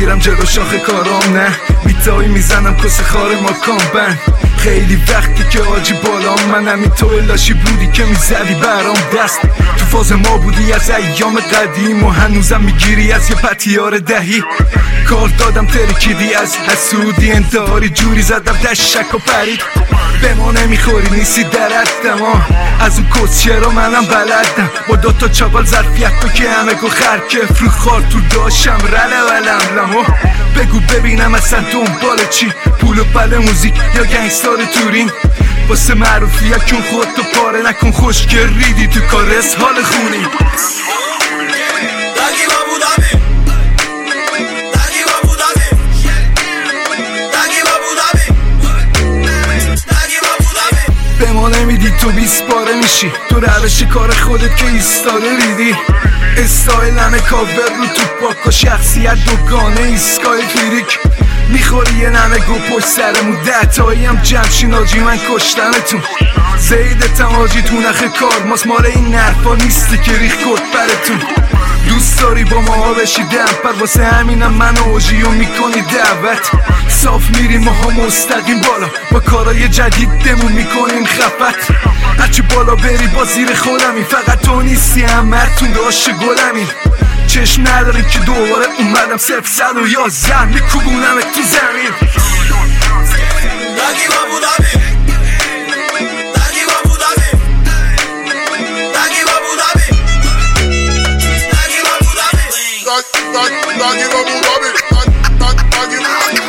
میرم جلو شاخ کارام نه. بیتایی می‌زنم کس خار ما بند خیلی وقتی که آجی بالام من همین تو لاشی بودی که می‌زدی برام دست. تو فاز ما بودی از ایام قدیم و هنوزم می‌گیری از یه پتیار دهی. کار دادم ترکیدی از حسودی انتحاری جوری زدم دشک و پرید. به ما نمی‌خوری نیستی درد ها از اون کسچه منم بلدم. با دوتا چاقال ظرفیت تو که همه گو خرکه. فرو خار تو داشم رله ولم لمو. بگو ببینم اصلا دنبال چی؟ پول و پل موزیک یا گنگستار تورین؟ واسه معروفیت کن خود تو پاره نکن خوش که ریدی تو کارس حال خونی. تو بیس باره میشی. تو روش کار خودت که ایستاده ریدی استایل همه کاور رو تو پاک و شخصیت دوگانه ایسکای فیریک. می‌خوری یه نمه گو پشت سرمون. دهتایی هم جمشین آجی من کشتمتون زیدتم آجی تو نخ کار ماست. مال این نرفا نیستی که ریخ کرد برتون. دوست داری با ما بشی پر واسه همینم من اوجی و می‌کنی دعوت. صاف میریم ها مستقیم بالا. با کارای جدید دمون می‌کنیم خفت. هرچی بالا بری با زیر خودمی فقط تو نیستی مرتون داشت گلمی. چشم نداری که دوباره اومدم صرف صد و یازده. میکوبونم تو زمین. Doggy, doggy, doggy, doggy, doggy, doggy, doggy, doggy,